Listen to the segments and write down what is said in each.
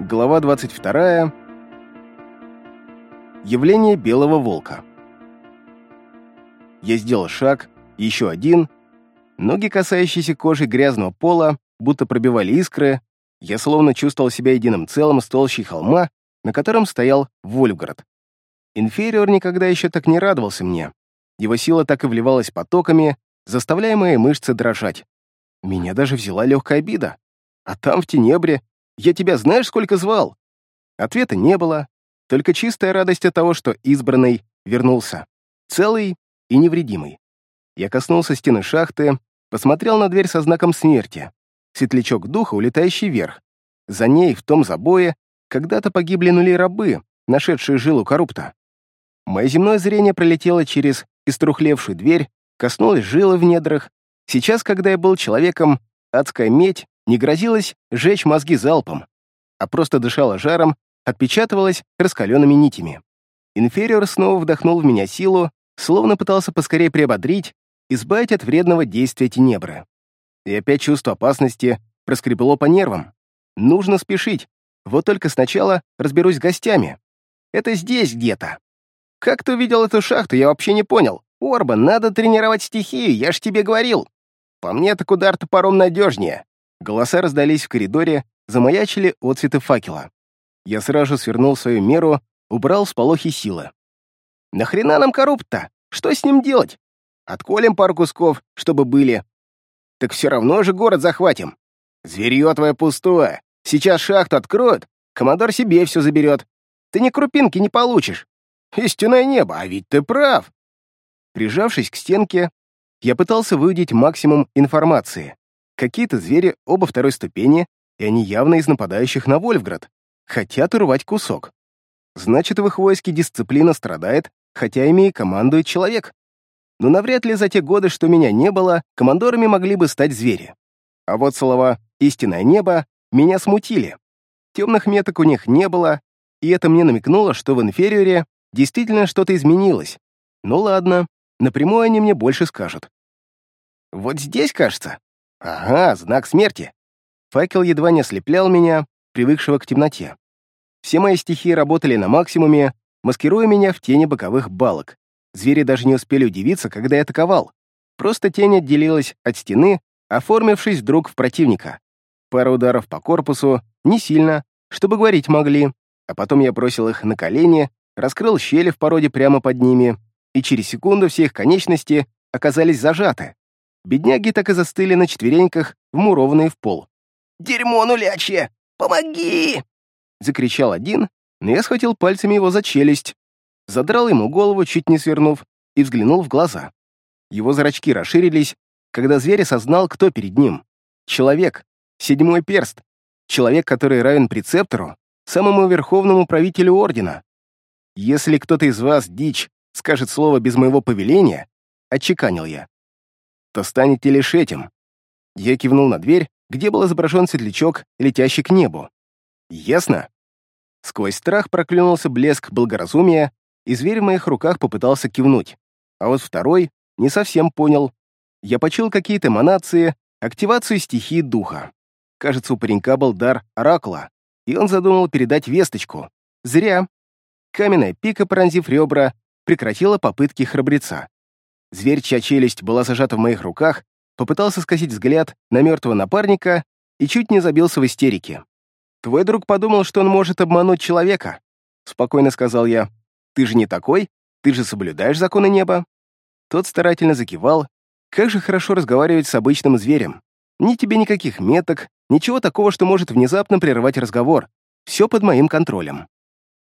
Глава 22. Явление белого волка. Я сделал шаг, еще один. Ноги, касающиеся кожи грязного пола, будто пробивали искры. Я словно чувствовал себя единым целым с толщей холма, на котором стоял Вольфград. Инфериор никогда еще так не радовался мне. Его сила так и вливалась потоками, заставляя мои мышцы дрожать. Меня даже взяла легкая обида. А там, в Тенебре, я тебя знаешь, сколько звал?» Ответа не было, только чистая радость от того, что избранный вернулся, целый и невредимый. Я коснулся стены шахты, посмотрел на дверь со знаком смерти. Светлячок духа, улетающий вверх. За ней, в том забое, когда-то погибли нули рабы, нашедшие жилу коррупта. Мое земное зрение пролетело через иструхлевшую дверь, коснулось жилы в недрах. Сейчас, когда я был человеком, адская медь не грозилась жечь мозги залпом, а просто дышала жаром, отпечатывалась раскаленными нитями. Инфериор снова вдохнул в меня силу, словно пытался поскорее приободрить, избавить от вредного действия тенебры. И опять чувство опасности проскребло по нервам. Нужно спешить. Вот только сначала разберусь с гостями. Это здесь где-то. Как ты увидел эту шахту, я вообще не понял. Орбан, надо тренировать стихию, я ж тебе говорил. По мне так удар топором надежнее. Голоса раздались в коридоре, замаячили отцветы факела. Я сразу свернул свою меру, убрал сполохи силы. «Нахрена нам коррупт-то? Что с ним делать? Отколем пару кусков, чтобы были. Так все равно же город захватим. Зверье твое пустое. Сейчас шахту откроют, командор себе все заберет. Ты ни крупинки не получишь. Истинное небо, а ведь ты прав!» Прижавшись к стенке, я пытался выудить максимум информации. Какие-то звери оба второй ступени, и они явно из нападающих на Вольфград. Хотят урвать кусок. Значит, в их войске дисциплина страдает, хотя ими и командует человек. Но навряд ли за те годы, что меня не было, командорами могли бы стать звери. А вот слова «истинное небо» меня смутили. Темных меток у них не было, и это мне намекнуло, что в инфериоре действительно что-то изменилось. Ну ладно, напрямую они мне больше скажут. «Вот здесь, кажется», Ага, знак смерти. Факел едва не ослеплял меня, привыкшего к темноте. Все мои стихии работали на максимуме, маскируя меня в тени боковых балок. Звери даже не успели удивиться, когда я атаковал. Просто тень отделилась от стены, оформившись вдруг в противника. Пара ударов по корпусу, не сильно, чтобы говорить могли, а потом я бросил их на колени, раскрыл щели в породе прямо под ними, и через секунду все их конечности оказались зажаты. Бедняги так и застыли на четвереньках, вмурованные в пол. «Дерьмо нулячье! Помоги!» Закричал один, но я схватил пальцами его за челюсть, задрал ему голову, чуть не свернув, и взглянул в глаза. Его зрачки расширились, когда зверь осознал, кто перед ним. Человек, седьмой перст, человек, который равен прецептору, самому верховному правителю Ордена. Если кто-то из вас, дичь, скажет слово без моего повеления, отчеканил я, то станете лишь этим». Я кивнул на дверь, где был изображен светлячок, летящий к небу. «Ясно?» Сквозь страх проклюнулся блеск благоразумия, и зверь в моих руках попытался кивнуть. А вот второй не совсем понял. Я почил какие-то эманации, активацию стихии духа. Кажется, у паренька был дар оракула, и он задумал передать весточку. Зря. Каменная пика, пронзив ребра, прекратила попытки храбреца. Зверь, чья челюсть была зажата в моих руках, попытался скосить взгляд на мертвого напарника и чуть не забился в истерике. «Твой друг подумал, что он может обмануть человека», — спокойно сказал я. «Ты же не такой, ты же соблюдаешь законы неба». Тот старательно закивал. «Как же хорошо разговаривать с обычным зверем. Ни тебе никаких меток, ничего такого, что может внезапно прервать разговор. Все под моим контролем».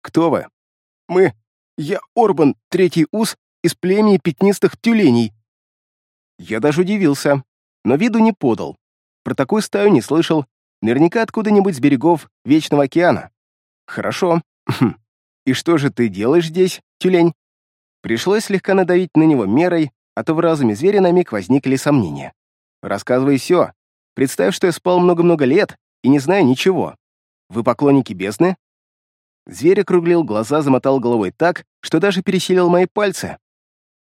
«Кто вы?» «Мы. Я Орбан, третий ус из племени пятнистых тюленей. Я даже удивился, но виду не подал. Про такую стаю не слышал, наверняка откуда-нибудь с берегов Вечного океана. Хорошо. И что же ты делаешь здесь, тюлень? Пришлось слегка надавить на него мерой, а то в разуме зверя на миг возникли сомнения. Рассказывай все. Представь, что я спал много-много лет и не знаю ничего. Вы поклонники бездны? Зверь округлил глаза, замотал головой так, что даже пересилил мои пальцы.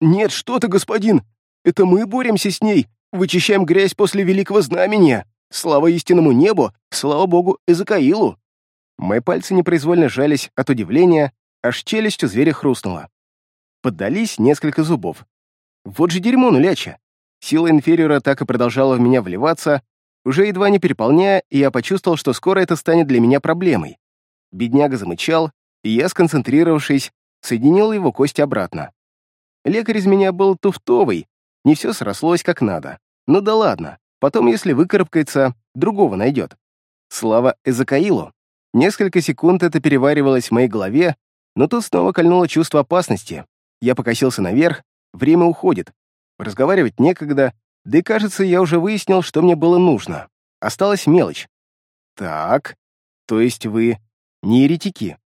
«Нет, что ты, господин! Это мы боремся с ней, вычищаем грязь после великого знамения! Слава истинному небу, слава богу Эзекаилу!» Мои пальцы непроизвольно сжались от удивления, аж челюсть у зверя хрустнула. Поддались несколько зубов. Вот же дерьмо нуляча. Сила инфериора так и продолжала в меня вливаться, уже едва не переполняя, и я почувствовал, что скоро это станет для меня проблемой. Бедняга замычал, и я, сконцентрировавшись, соединил его кости обратно. Лекарь из меня был туфтовый, не все срослось как надо. Ну да ладно, потом, если выкарабкается, другого найдет. Слава Эзакаилу. Несколько секунд это переваривалось в моей голове, но тут снова кольнуло чувство опасности. Я покосился наверх, время уходит. Разговаривать некогда, да и кажется, я уже выяснил, что мне было нужно. Осталась мелочь. Так, то есть вы не еретики.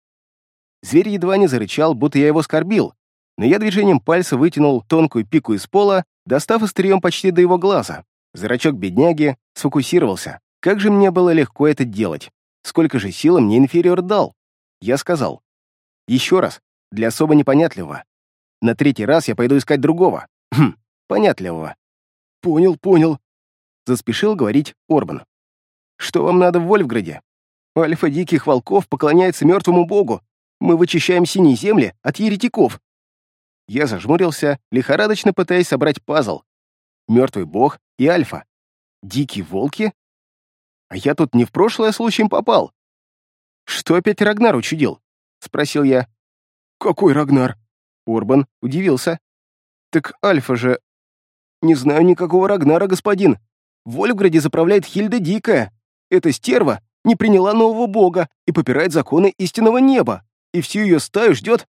Зверь едва не зарычал, будто я его скорбил, но я движением пальца вытянул тонкую пику из пола, достав острием почти до его глаза. Зрачок бедняги сфокусировался. Как же мне было легко это делать. Сколько же силы мне инфериор дал? Я сказал. Еще раз, для особо непонятливого. На третий раз я пойду искать другого. Хм, понятливого. Понял, понял. Заспешил говорить Орбан. Что вам надо в Вольфграде? Альфа диких волков поклоняется мертвому богу. Мы вычищаем синие земли от еретиков. Я зажмурился, лихорадочно пытаясь собрать пазл. Мертвый бог и Альфа. Дикие волки? А я тут не в прошлое случаем попал. Что опять Рагнар учудил? Спросил я. Какой Рагнар? Урбан удивился. Так Альфа же... Не знаю никакого Рагнара, господин. В Вольфграде заправляет Хильда Дикая. Эта стерва не приняла нового бога и попирает законы истинного неба, и всю ее стаю ждет...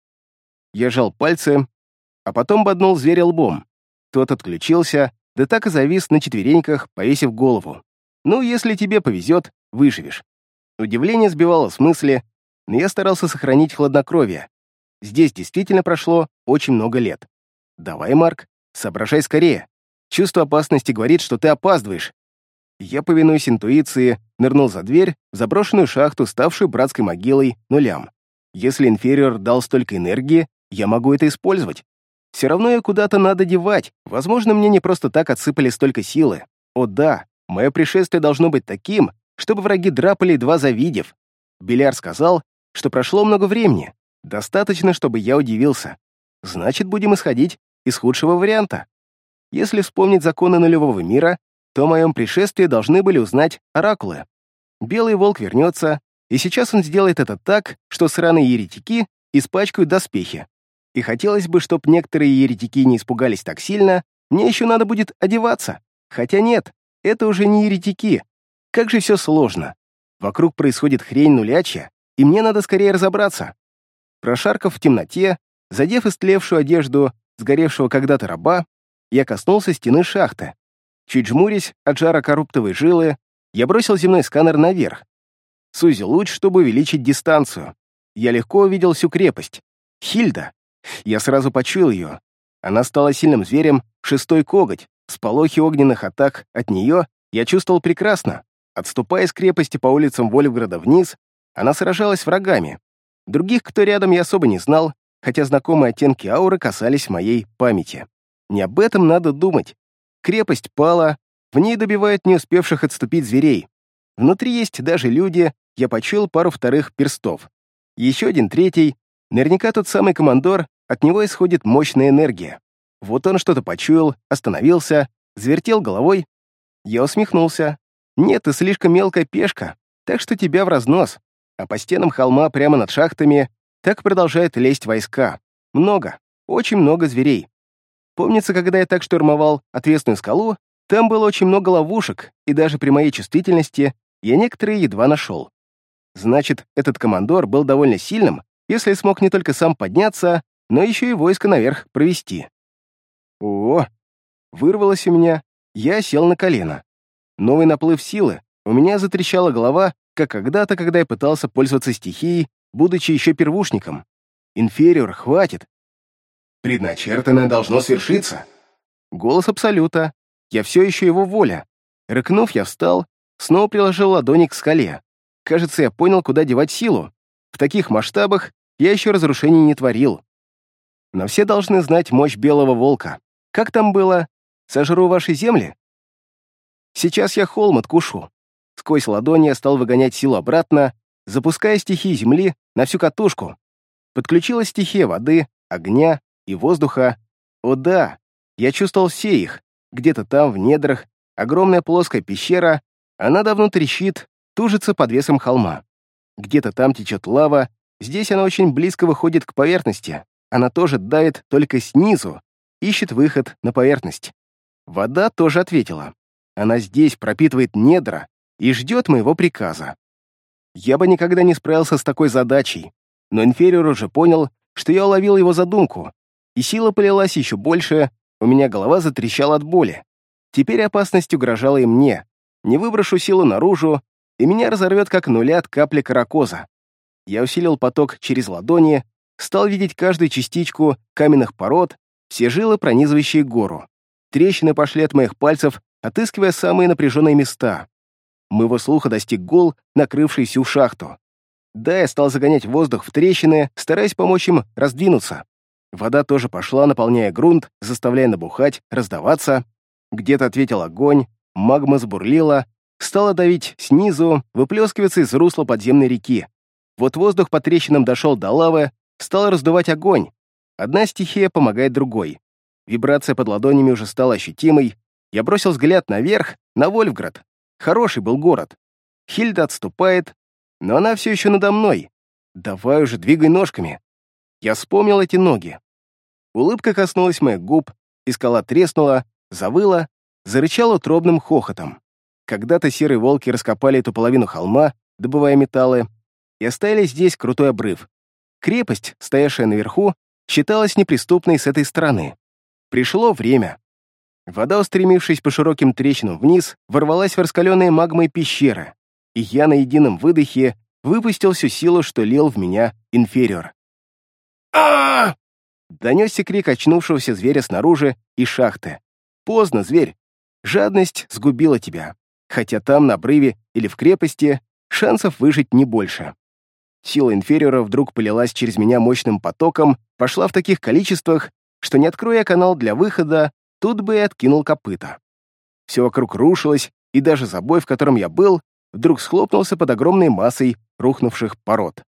Я жал пальцы, а потом боднул зверя лбом. Тот отключился, да так и завис на четвереньках, повесив голову. Ну, если тебе повезет, выживешь. Удивление сбивало с мысли, но я старался сохранить хладнокровие. Здесь действительно прошло очень много лет. Давай, Марк, соображай скорее. Чувство опасности говорит, что ты опаздываешь. Я, повинуясь интуиции, нырнул за дверь в заброшенную шахту, ставшую братской могилой нулям. Если инфериор дал столько энергии, я могу это использовать. Все равно ее куда-то надо девать. Возможно, мне не просто так отсыпали столько силы. О да, Мое пришествие должно быть таким, чтобы враги драпали, едва завидев. Беляр сказал, что прошло много времени. Достаточно, чтобы я удивился. Значит, будем исходить из худшего варианта. Если вспомнить законы нулевого мира, то о моем пришествии должны были узнать оракулы. Белый волк вернется, и сейчас он сделает это так, что сраные еретики испачкают доспехи. И хотелось бы, чтобы некоторые еретики не испугались так сильно, мне еще надо будет одеваться. Хотя нет, это уже не еретики. Как же все сложно. Вокруг происходит хрень нулячья, и мне надо скорее разобраться. Прошаркав в темноте, задев истлевшую одежду сгоревшего когда-то раба, я коснулся стены шахты. Чуть жмурясь от жара коруптовой жилы, я бросил земной сканер наверх. Сузил луч, чтобы увеличить дистанцию. Я легко увидел всю крепость. Хильда. Я сразу почуял ее. Она стала сильным зверем, шестой коготь, Сполохи огненных атак от нее я чувствовал прекрасно. Отступая из крепости по улицам Вольфграда вниз, она сражалась врагами. Других, кто рядом, я особо не знал, хотя знакомые оттенки ауры касались моей памяти. Не об этом надо думать. Крепость пала, в ней добивают не успевших отступить зверей. Внутри есть даже люди, я почуял пару вторых перстов. Еще один третий, наверняка тот самый командор, от него исходит мощная энергия. Вот он что-то почуял, остановился, завертел головой. Я усмехнулся. «Нет, ты слишком мелкая пешка, так что тебя в разнос. А по стенам холма прямо над шахтами так продолжают лезть войска. Много, очень много зверей. Помнится, когда я так штурмовал отвесную скалу, там было очень много ловушек, и даже при моей чувствительности я некоторые едва нашел. Значит, этот командор был довольно сильным, если смог не только сам подняться, но еще и войско наверх провести. О, вырвалось у меня, я сел на колено. Новый наплыв силы, у меня затрещала голова, как когда-то, когда я пытался пользоваться стихией, будучи еще первушником. Инфериор, хватит. Предначертанное должно свершиться. Голос Абсолюта. Я все еще его воля. Рыкнув, я встал, снова приложил ладони к скале. Кажется, я понял, куда девать силу. В таких масштабах я еще разрушений не творил. Но все должны знать мощь Белого Волка. Как там было? Сожру ваши земли? Сейчас я холм откушу. Сквозь ладони я стал выгонять силу обратно, запуская стихии Земли на всю катушку. Подключилась стихия воды, огня и воздуха. О да, я чувствовал все их. Где-то там, в недрах, огромная плоская пещера, она давно трещит, тужится под весом холма. Где-то там течет лава, здесь она очень близко выходит к поверхности. Она тоже давит только снизу, ищет выход на поверхность. Вода тоже ответила. Она здесь пропитывает недра и ждет моего приказа. Я бы никогда не справился с такой задачей, но инфериор уже понял, что я уловил его задумку, и сила полилась еще больше, у меня голова затрещала от боли. Теперь опасность угрожала и мне. Не выброшу силу наружу, и меня разорвет как нуля от капли каракоза. Я усилил поток через ладони, стал видеть каждую частичку каменных пород, все жилы, пронизывающие гору. Трещины пошли от моих пальцев, отыскивая самые напряженные места. Моего слуха достиг гул, накрывший всю шахту. Да, я стал загонять воздух в трещины, стараясь помочь им раздвинуться. Вода тоже пошла, наполняя грунт, заставляя набухать, раздаваться. Где-то ответил огонь, магма сбурлила, стала давить снизу, выплескиваться из русла подземной реки. Вот воздух по трещинам дошел до лавы, стал раздувать огонь. Одна стихия помогает другой. Вибрация под ладонями уже стала ощутимой. Я бросил взгляд наверх, на Вольфград. Хороший был город. Хильда отступает, но она все еще надо мной. Давай уже двигай ножками. Я вспомнил эти ноги. Улыбка коснулась моих губ, и скала треснула, завыла, зарычала утробным хохотом. Когда-то серые волки раскопали эту половину холма, добывая металлы, и оставили здесь крутой обрыв. Крепость, стоявшая наверху, считалась неприступной с этой стороны. Пришло время. Вода, устремившись по широким трещинам вниз, ворвалась в раскаленные магмой пещеры, и я на едином выдохе выпустил всю силу, что лил в меня инфериор. а Донесся крик очнувшегося зверя снаружи и шахты. Поздно, зверь. Жадность сгубила тебя. Хотя там, на обрыве или в крепости, шансов выжить не больше. Сила инфериора вдруг полилась через меня мощным потоком, пошла в таких количествах, что не откроя канал для выхода, тут бы и откинул копыта. Все вокруг рушилось, и даже забой, в котором я был, вдруг схлопнулся под огромной массой рухнувших пород.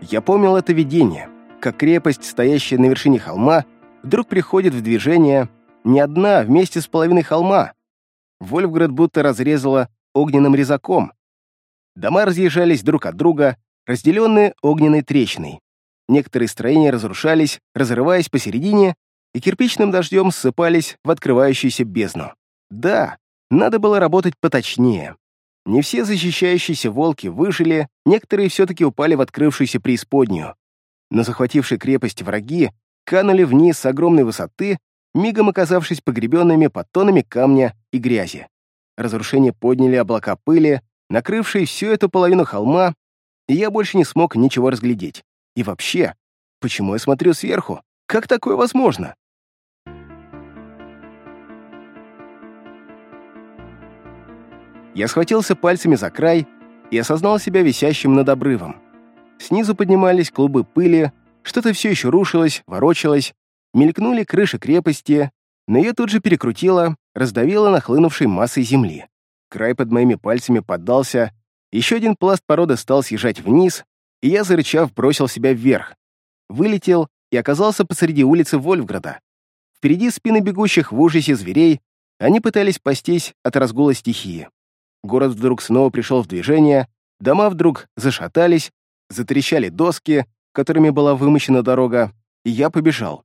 Я помнил это видение, как крепость, стоящая на вершине холма, вдруг приходит в движение не одна, а вместе с половиной холма. Вольфград будто разрезала огненным резаком. Дома разъезжались друг от друга, разделенные огненной трещиной. Некоторые строения разрушались, разрываясь посередине, и кирпичным дождем ссыпались в открывающуюся бездну. Да, надо было работать поточнее. Не все защищающиеся волки выжили, некоторые все-таки упали в открывшуюся преисподнюю. Но захватившие крепость враги канули вниз с огромной высоты, мигом оказавшись погребенными под тоннами камня и грязи. Разрушения подняли облака пыли, накрывшие всю эту половину холма, и я больше не смог ничего разглядеть. И вообще, почему я смотрю сверху? Как такое возможно? Я схватился пальцами за край и осознал себя висящим над обрывом. Снизу поднимались клубы пыли, что-то все еще рушилось, ворочалось, мелькнули крыши крепости, но ее тут же перекрутило, раздавило нахлынувшей массой земли. Край под моими пальцами поддался, еще один пласт породы стал съезжать вниз, и я, зарычав, бросил себя вверх. Вылетел и оказался посреди улицы Вольфграда. Впереди спины бегущих в ужасе зверей, они пытались спастись от разгула стихии. Город вдруг снова пришел в движение, дома вдруг зашатались, затрещали доски, которыми была вымощена дорога, и я побежал.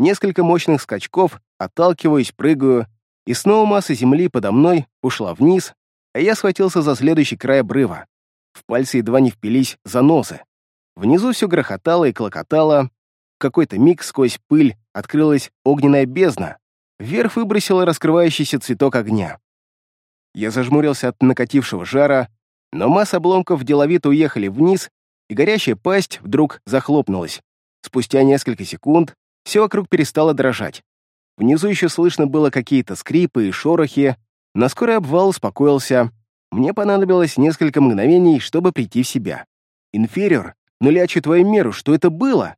Несколько мощных скачков, отталкиваюсь, прыгаю, и снова масса земли подо мной ушла вниз, а я схватился за следующий край обрыва. В пальцы едва не впились занозы. Внизу все грохотало и клокотало. В какой-то миг сквозь пыль открылась огненная бездна. Вверх выбросила раскрывающийся цветок огня. Я зажмурился от накатившего жара, но масса обломков деловито уехали вниз, и горящая пасть вдруг захлопнулась. Спустя несколько секунд все вокруг перестало дрожать. Внизу еще слышно было какие-то скрипы и шорохи, но скоро обвал успокоился. Мне понадобилось несколько мгновений, чтобы прийти в себя. «Инфериор, нулячу твою меру, что это было?»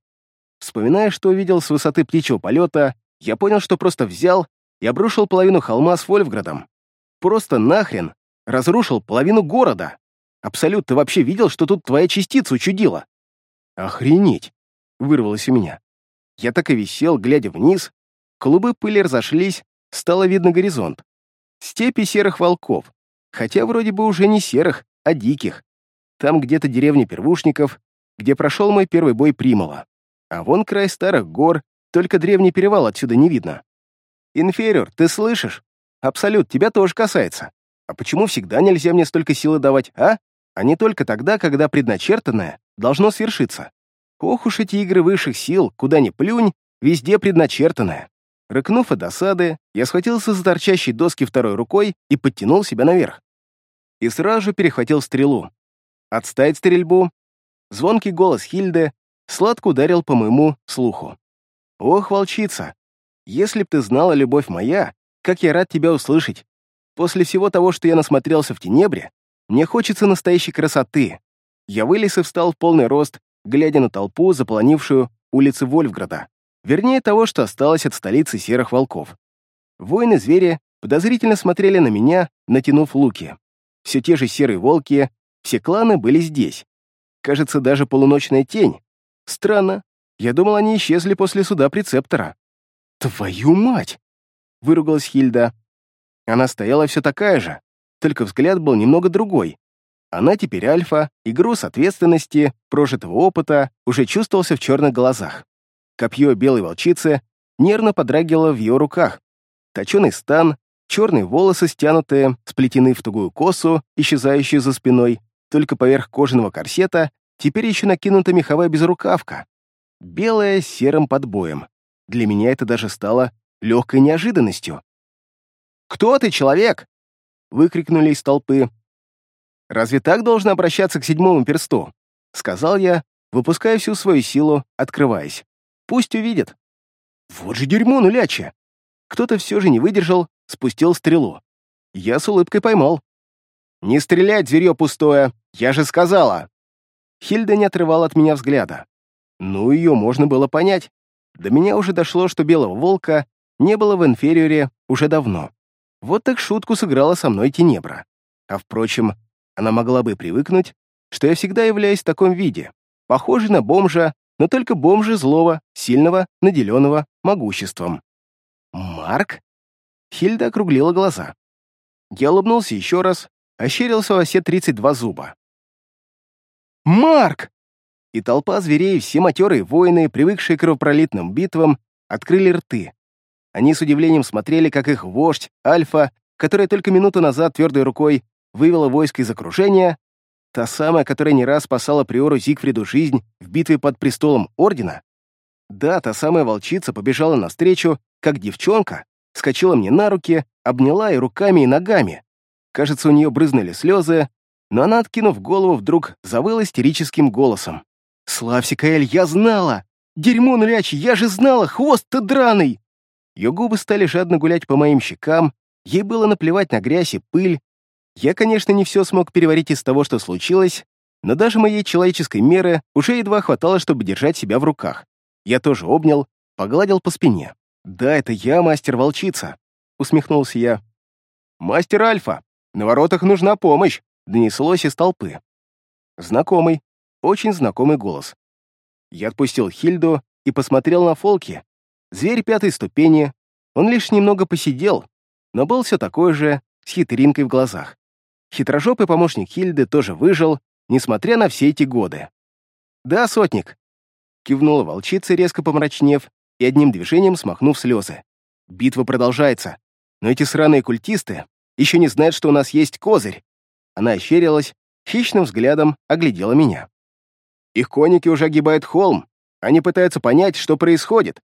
Вспоминая, что увидел с высоты птичьего полета, я понял, что просто взял и обрушил половину холма с Вольфградом. просто нахрен разрушил половину города. Абсолют, ты вообще видел, что тут твоя частица учудила? Охренеть! Вырвалось у меня. Я так и висел, глядя вниз. Клубы пыли разошлись, стало видно горизонт. Степи серых волков. Хотя вроде бы уже не серых, а диких. Там где-то деревня первушников, где прошел мой первый бой Примала. А вон край старых гор, только древний перевал отсюда не видно. «Инфериор, ты слышишь? Абсолют, тебя тоже касается. А почему всегда нельзя мне столько силы давать, а? А не только тогда, когда предначертанное должно свершиться. Ох уж эти игры высших сил, куда ни плюнь, везде предначертанное. Рыкнув от досады, я схватился за торчащей доски второй рукой и подтянул себя наверх. И сразу же перехватил стрелу. Отставить стрельбу. Звонкий голос Хильды сладко ударил по моему слуху. «Ох, волчица, если б ты знала, любовь моя, как я рад тебя услышать. После всего того, что я насмотрелся в Тенебре, мне хочется настоящей красоты. Я вылез и встал в полный рост, глядя на толпу, заполонившую улицы Вольфграда. Вернее, того, что осталось от столицы серых волков. Воины-звери подозрительно смотрели на меня, натянув луки. Все те же серые волки, все кланы были здесь. Кажется, даже полуночная тень. Странно. Я думал, они исчезли после суда прецептора. «Твою мать!» — выругалась Хильда. Она стояла все такая же, только взгляд был немного другой. Она теперь альфа, и груз ответственности, прожитого опыта уже чувствовался в черных глазах. Копье белой волчицы нервно подрагивало в ее руках. Точеный стан, черные волосы, стянутые, сплетены в тугую косу, исчезающую за спиной, только поверх кожаного корсета теперь еще накинута меховая безрукавка. Белая с серым подбоем. Для меня это даже стало легкой неожиданностью. «Кто ты, человек?» — выкрикнули из толпы. «Разве так должен обращаться к седьмому персту?» — сказал я, выпуская всю свою силу, открываясь. «Пусть увидит». «Вот же дерьмо нулячье!» Кто-то все же не выдержал, спустил стрелу. Я с улыбкой поймал. «Не стрелять, зверье пустое! Я же сказала!» Хильда не отрывала от меня взгляда. Ну, ее можно было понять. До меня уже дошло, что белого волка не было в инфериоре уже давно. Вот так шутку сыграла со мной Тенебра. А впрочем, она могла бы привыкнуть, что я всегда являюсь в таком виде, похожий на бомжа, но только бомжа злого, сильного, наделенного могуществом. «Марк?» Хильда округлила глаза. Я улыбнулся еще раз, ощерился во все 32 зуба. «Марк!» И толпа зверей, все матерые воины, привыкшие к кровопролитным битвам, открыли рты, они с удивлением смотрели, как их вождь, Альфа, которая только минуту назад твердой рукой вывела войско из окружения, та самая, которая не раз спасала приору Зигфриду жизнь в битве под престолом Ордена, да, та самая волчица побежала навстречу, как девчонка, скочила мне на руки, обняла и руками, и ногами. Кажется, у нее брызнули слезы, но она, откинув голову, вдруг завыла истерическим голосом. «Славься, Каэль, я знала! Дерьмо нулячий, я же знала, хвост ты драный!» Ее губы стали жадно гулять по моим щекам, ей было наплевать на грязь и пыль. Я, конечно, не все смог переварить из того, что случилось, но даже моей человеческой меры уже едва хватало, чтобы держать себя в руках. Я тоже обнял, погладил по спине. «Да, это я, мастер-волчица», — усмехнулся я. «Мастер Альфа, на воротах нужна помощь», — донеслось из толпы. Знакомый, очень знакомый голос. Я отпустил Хильду и посмотрел на Фолки, Зверь пятой ступени, он лишь немного посидел, но был все такой же, с хитринкой в глазах. Хитрожопый помощник Хильды тоже выжил, несмотря на все эти годы. «Да, сотник», — кивнула волчица, резко помрачнев и одним движением смахнув слезы. «Битва продолжается, но эти сраные культисты еще не знают, что у нас есть козырь». Она ощерилась, хищным взглядом оглядела меня. «Их конники уже огибают холм, они пытаются понять, что происходит.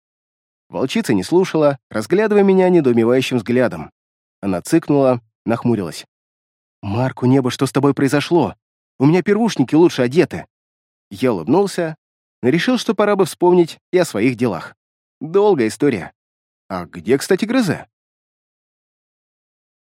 Волчица не слушала, разглядывая меня недоумевающим взглядом. Она цыкнула, нахмурилась. «Марку, небо, что с тобой произошло? У меня первушники лучше одеты». Я улыбнулся, решил, что пора бы вспомнить и о своих делах. Долгая история. А где, кстати, Грызе?